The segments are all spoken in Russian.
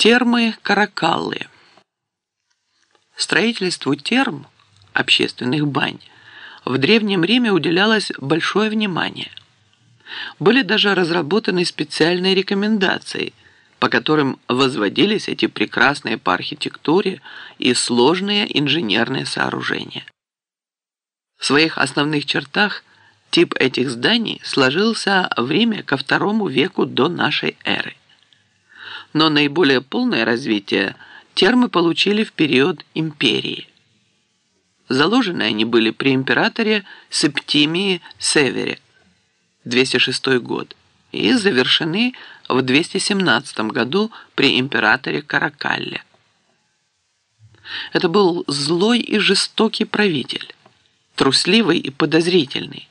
Термы Каракаллы. Строительству терм, общественных бань, в Древнем Риме уделялось большое внимание. Были даже разработаны специальные рекомендации, по которым возводились эти прекрасные по архитектуре и сложные инженерные сооружения. В своих основных чертах тип этих зданий сложился в Риме ко второму веку до нашей эры но наиболее полное развитие термы получили в период империи. Заложены они были при императоре Септимии Севере, 206 год, и завершены в 217 году при императоре Каракалле. Это был злой и жестокий правитель, трусливый и подозрительный.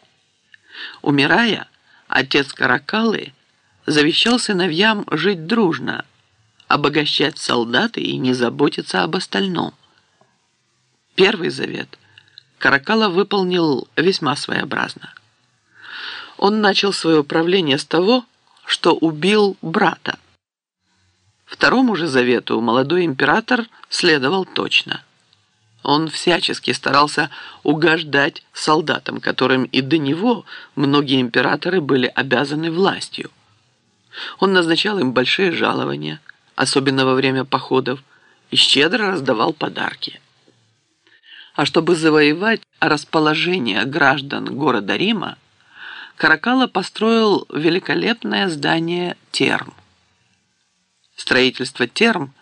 Умирая, отец Каракалы завещал сыновьям жить дружно, обогащать солдаты и не заботиться об остальном. Первый завет Каракала выполнил весьма своеобразно. Он начал свое правление с того, что убил брата. Второму же завету молодой император следовал точно. Он всячески старался угождать солдатам, которым и до него многие императоры были обязаны властью. Он назначал им большие жалования – особенно во время походов, и щедро раздавал подарки. А чтобы завоевать расположение граждан города Рима, Каракала построил великолепное здание терм. Строительство терм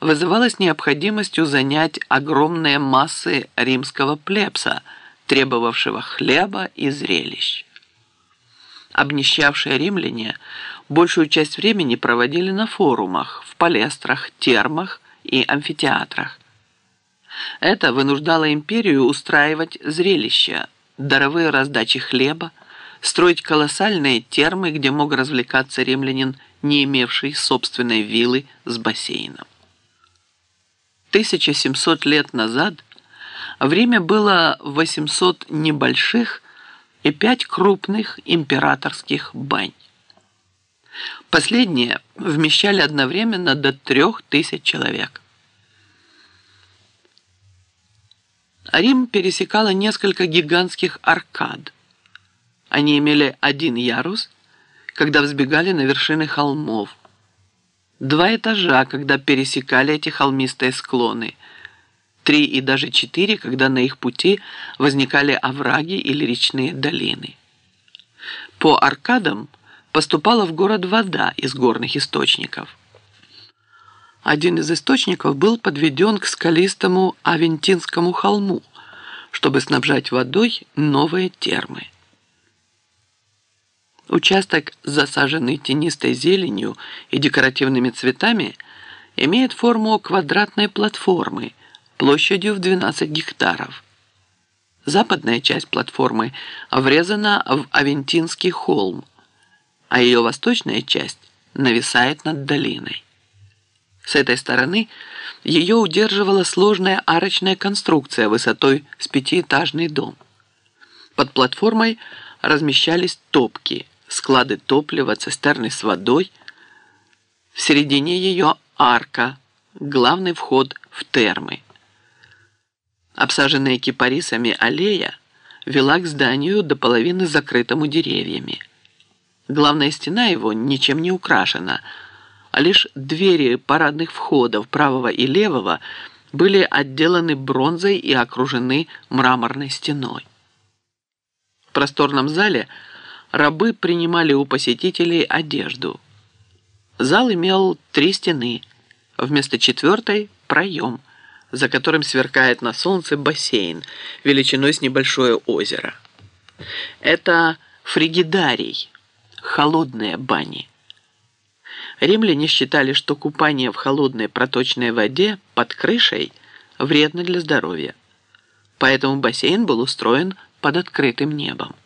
вызывалось необходимостью занять огромные массы римского плебса, требовавшего хлеба и зрелищ. Обнищавшие римляне большую часть времени проводили на форумах, в палестрах, термах и амфитеатрах. Это вынуждало империю устраивать зрелища, даровые раздачи хлеба, строить колоссальные термы, где мог развлекаться римлянин, не имевший собственной виллы с бассейном. 1700 лет назад в Риме было 800 небольших и 5 крупных императорских бань. Последние вмещали одновременно до трех тысяч человек. Рим пересекало несколько гигантских аркад. Они имели один ярус, когда взбегали на вершины холмов, два этажа, когда пересекали эти холмистые склоны, три и даже четыре, когда на их пути возникали овраги или речные долины. По аркадам – поступала в город вода из горных источников. Один из источников был подведен к скалистому Авентинскому холму, чтобы снабжать водой новые термы. Участок, засаженный тенистой зеленью и декоративными цветами, имеет форму квадратной платформы площадью в 12 гектаров. Западная часть платформы врезана в Авентинский холм, а ее восточная часть нависает над долиной. С этой стороны ее удерживала сложная арочная конструкция высотой с пятиэтажный дом. Под платформой размещались топки, склады топлива, цистерны с водой. В середине ее арка, главный вход в термы. Обсаженная кипарисами аллея вела к зданию до половины закрытому деревьями. Главная стена его ничем не украшена, а лишь двери парадных входов правого и левого были отделаны бронзой и окружены мраморной стеной. В просторном зале рабы принимали у посетителей одежду. Зал имел три стены, вместо четвертой – проем, за которым сверкает на солнце бассейн величиной с небольшое озеро. Это фригидарий – холодные бани. Римляне считали, что купание в холодной проточной воде под крышей вредно для здоровья. Поэтому бассейн был устроен под открытым небом.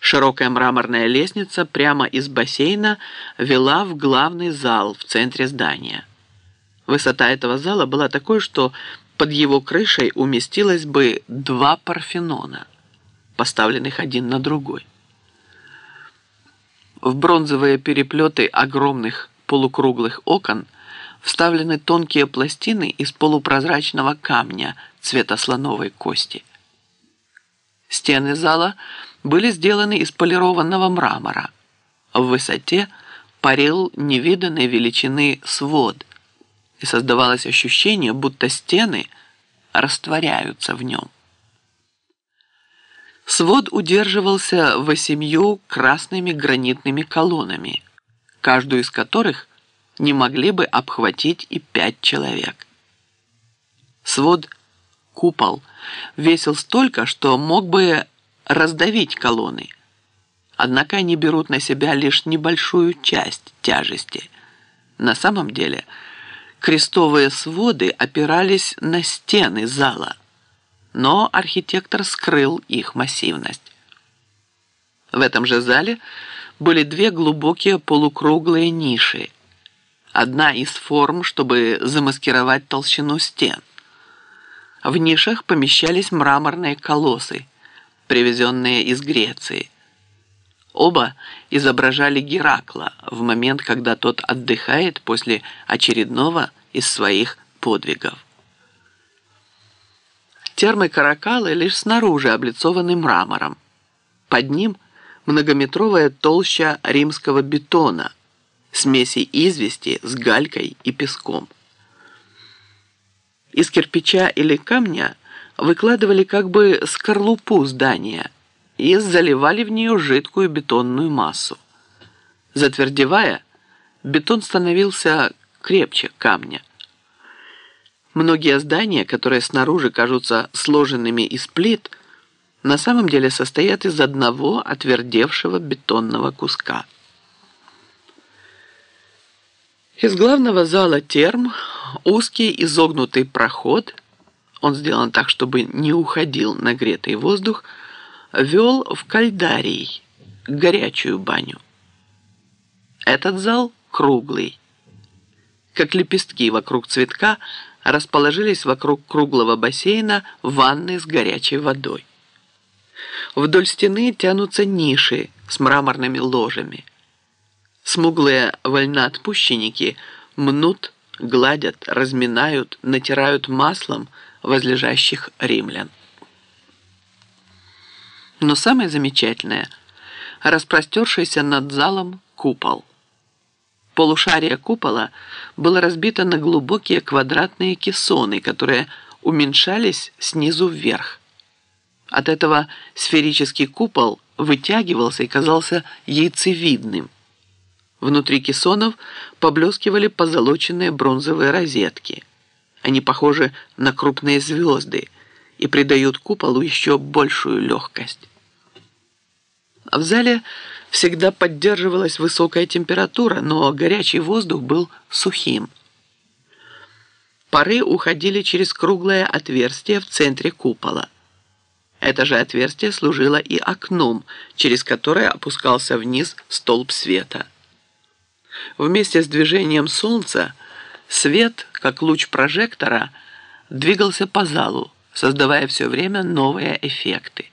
Широкая мраморная лестница прямо из бассейна вела в главный зал в центре здания. Высота этого зала была такой, что под его крышей уместилось бы два парфенона, поставленных один на другой в бронзовые переплеты огромных полукруглых окон вставлены тонкие пластины из полупрозрачного камня цвета слоновой кости. Стены зала были сделаны из полированного мрамора. В высоте парил невиданной величины свод, и создавалось ощущение, будто стены растворяются в нем. Свод удерживался восемью красными гранитными колоннами, каждую из которых не могли бы обхватить и пять человек. Свод, купол, весил столько, что мог бы раздавить колонны. Однако они берут на себя лишь небольшую часть тяжести. На самом деле крестовые своды опирались на стены зала, но архитектор скрыл их массивность. В этом же зале были две глубокие полукруглые ниши. Одна из форм, чтобы замаскировать толщину стен. В нишах помещались мраморные колоссы, привезенные из Греции. Оба изображали Геракла в момент, когда тот отдыхает после очередного из своих подвигов. Термы Каракалы лишь снаружи облицованы мрамором. Под ним многометровая толща римского бетона, смеси извести с галькой и песком. Из кирпича или камня – выкладывали как бы скорлупу здания и заливали в нее жидкую бетонную массу. Затвердевая, бетон становился крепче камня. Многие здания, которые снаружи кажутся сложенными из плит, на самом деле состоят из одного отвердевшего бетонного куска. Из главного зала терм узкий изогнутый проход – он сделан так, чтобы не уходил нагретый воздух, вел в кальдарий, горячую баню. Этот зал круглый. Как лепестки вокруг цветка расположились вокруг круглого бассейна ванны с горячей водой. Вдоль стены тянутся ниши с мраморными ложами. Смуглые вольноотпущенники мнут, гладят, разминают, натирают маслом – возлежащих римлян. Но самое замечательное – распростершийся над залом купол. Полушарие купола было разбито на глубокие квадратные кессоны, которые уменьшались снизу вверх. От этого сферический купол вытягивался и казался яйцевидным. Внутри кессонов поблескивали позолоченные бронзовые розетки – они похожи на крупные звезды и придают куполу еще большую легкость. В зале всегда поддерживалась высокая температура, но горячий воздух был сухим. Пары уходили через круглое отверстие в центре купола. Это же отверстие служило и окном, через которое опускался вниз столб света. Вместе с движением солнца Свет, как луч прожектора, двигался по залу, создавая все время новые эффекты.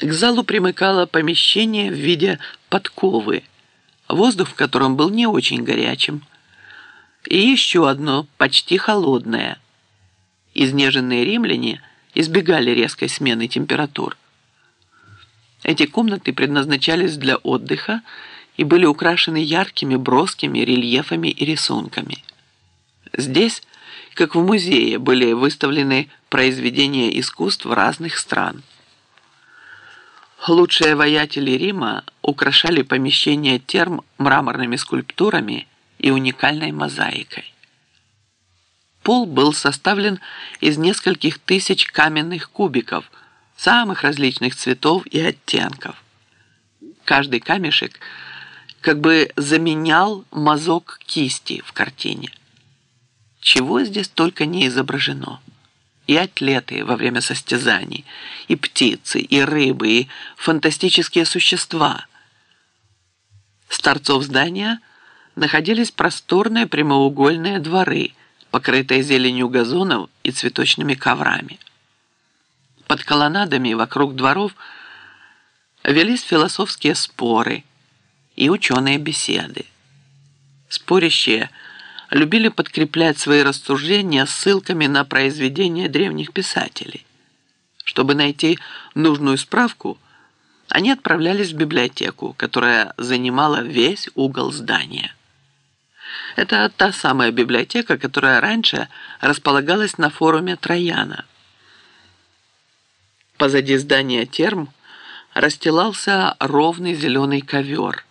К залу примыкало помещение в виде подковы, воздух в котором был не очень горячим, и еще одно почти холодное. Изнеженные римляне избегали резкой смены температур. Эти комнаты предназначались для отдыха и были украшены яркими броскими рельефами и рисунками. Здесь, как в музее, были выставлены произведения искусств разных стран. Лучшие воятели Рима украшали помещения терм мраморными скульптурами и уникальной мозаикой. Пол был составлен из нескольких тысяч каменных кубиков самых различных цветов и оттенков. Каждый камешек – как бы заменял мазок кисти в картине. Чего здесь только не изображено. И атлеты во время состязаний, и птицы, и рыбы, и фантастические существа. С торцов здания находились просторные прямоугольные дворы, покрытые зеленью газонов и цветочными коврами. Под колоннадами вокруг дворов велись философские споры – и ученые беседы. Спорящие любили подкреплять свои рассуждения ссылками на произведения древних писателей. Чтобы найти нужную справку, они отправлялись в библиотеку, которая занимала весь угол здания. Это та самая библиотека, которая раньше располагалась на форуме Трояна. Позади здания терм расстилался ровный зеленый ковер,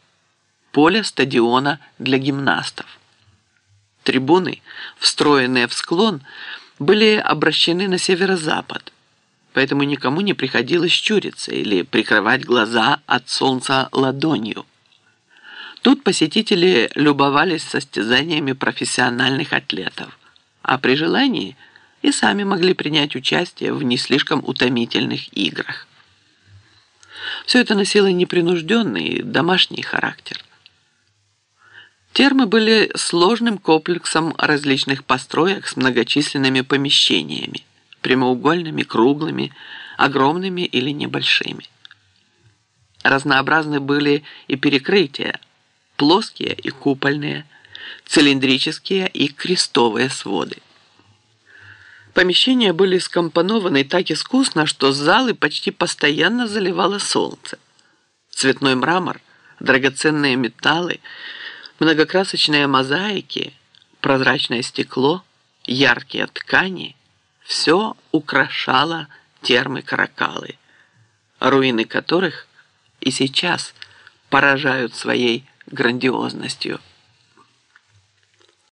поле стадиона для гимнастов. Трибуны, встроенные в склон, были обращены на северо-запад, поэтому никому не приходилось щуриться или прикрывать глаза от солнца ладонью. Тут посетители любовались состязаниями профессиональных атлетов, а при желании и сами могли принять участие в не слишком утомительных играх. Все это носило непринужденный домашний характер. Термы были сложным комплексом различных построек с многочисленными помещениями, прямоугольными, круглыми, огромными или небольшими. Разнообразны были и перекрытия, плоские и купольные, цилиндрические и крестовые своды. Помещения были скомпонованы так искусно, что залы почти постоянно заливало солнце. Цветной мрамор, драгоценные металлы, многокрасочные мозаики, прозрачное стекло, яркие ткани – все украшало термы Каракалы, руины которых и сейчас поражают своей грандиозностью –